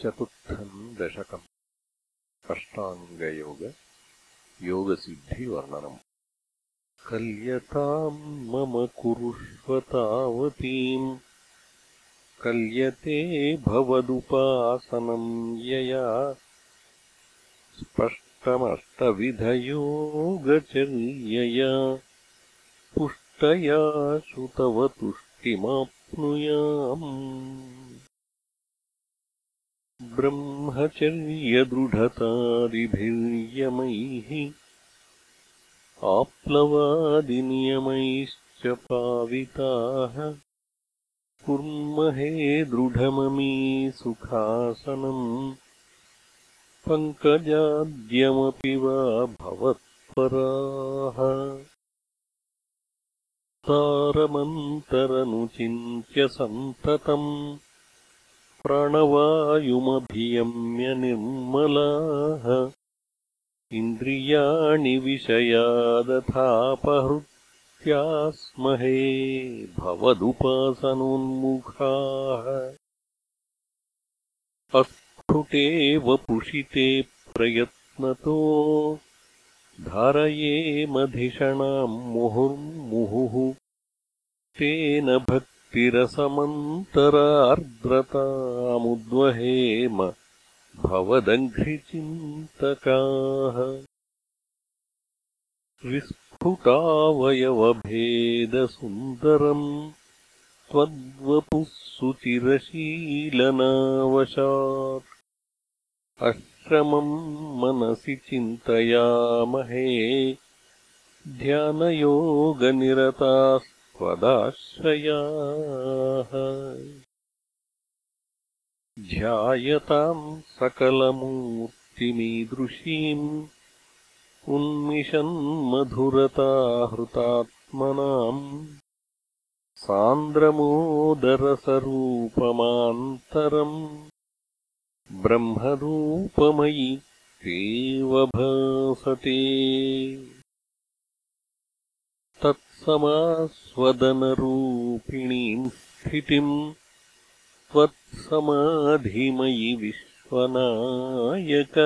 चतुर्थम् दशकम्। अष्टाङ्गयोग योगसिद्धिवर्णनम्। कल्यताम् मम कुरुष्वतावतीम्। कल्यते भवदुपासनम् यया। स्पष्टमष्टविधयोगचर्यया पुष्टया श्रुतव तुष्टिमाप्नुयाम् ब्रह्मचर्यदृढतादिभिर्यमैः आप्लवादिनियमैश्च पाविताः। कुर्महे दृढममी सुखासनम्। पङ्कजाद्यमपि वा भवत्पराः। तारमन्तरनुचिन्त्य सन्ततम् प्राणवायुमभियम्य निर्मलाः इन्द्रियाणि विषयादथापहृत्या स्महे भवदुपासनोन्मुखाः। अस्फुटे वपुषिते प्रयत्नतो धारयेमधिषणाम् मुहुर्मुहुः तेन भक्ति तिरसमन्तरार्द्रतामुद्वहेम भवदङ्घ्रिचिन्तकाः। विस्फुटावयवभेदसुन्दरम् त्वद्वपुः सुचिरशीलनावशात् अश्रमम् मनसि चिन्तयामहे। ध्यानयोगनिरताः त्वदाश्रयाः ध्यायताम् सकलमूर्तिमीदृशीम् उन्मिषन्मधुरताहृतात्मनाम् सान्द्रमोदरसरूपमान्तरम् ब्रह्मरूपमयि तेव भासते तत्समास्वदनरूपिणीम् स्थितिम् त्वत्समाधिमयि विश्वनायक।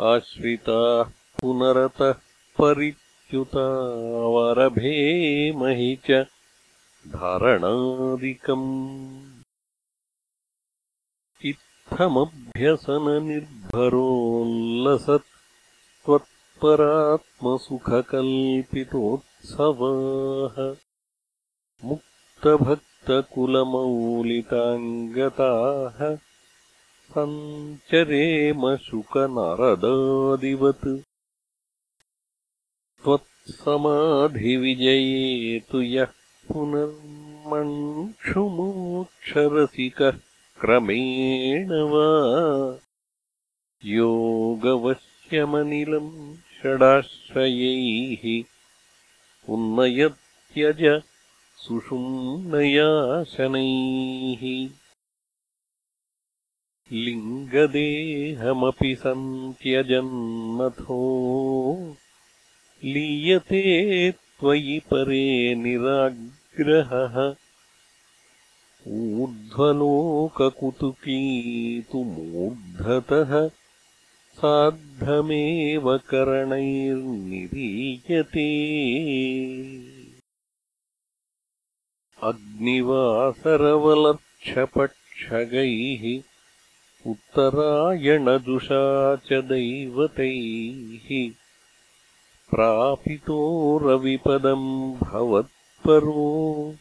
आश्रिताः पुनरतः परिच्युतावरभेमहि च धारणादिकम्। इत्थमभ्यसननिर्भरोल्लसत् त्वत्परात्मसुखकल्पितोत्सवाः मुक्तभक्तकुलमौलिताङ्गताः सञ्चरेमशुकनरदादिवत्। त्वत्समाधिविजये तु यः पुनर्मण्क्षुमोक्षरसिकः क्रमेण वा। योगवश्यमनिलम् षडाश्रयैः उन्नयत्यज सुषुम्नयाशनैः लिङ्गदेहमपि सन्त्यजन्नथो लीयते त्वयि परे निराग्रहः। ऊर्ध्वलोककुतुकी तु मूर्धतः सार्धमेव करणैर्निरीयते। अग्निवासरवलक्षपक्षगैः उत्तरायणजुषा च दैवतैः प्रापितो रविपदम् भवत्परो।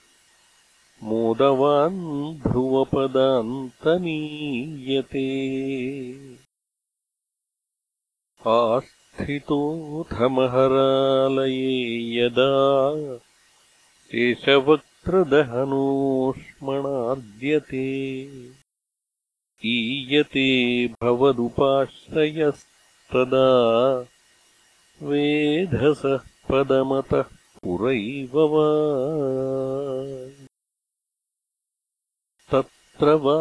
मोदवान् ध्रुवपदान्तनीयते आस्थितोऽथमहरालये यदा शेषवक्त्रदहनोष्मणार्द्यते ईयते भवदुपाश्रयस्तदा वेधसः पदमतः पुरैव वा। तत्र वा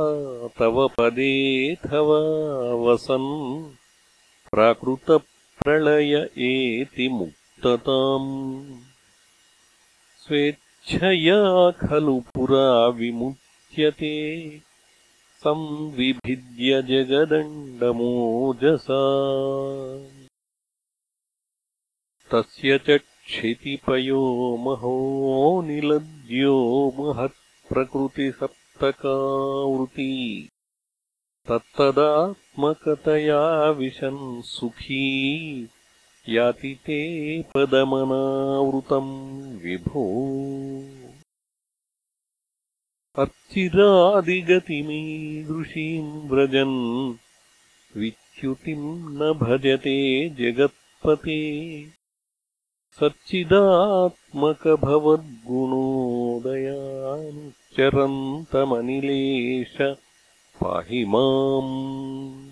तव पदेऽथवा वसन् प्राकृतप्रलय एति मुक्तताम्। स्वेच्छया खलु पुरा विमुच्यते। संविभिद्य जगदण्डमोजसा। तस्य च क्षितिपयो महो निलज्यो महत्प्रकृतिसप्तकावृती तत्तदात्मकतया विशन् सुखी याति ते पदमनावृतम् विभो। अर्चिरादिगतिमीदृशीम् व्रजन् विच्युतिम् न भजते जगत्पते। सच्चिदात्मकभवद्गुणोदयानुच्चरन्तमनिलेश पाहि माम्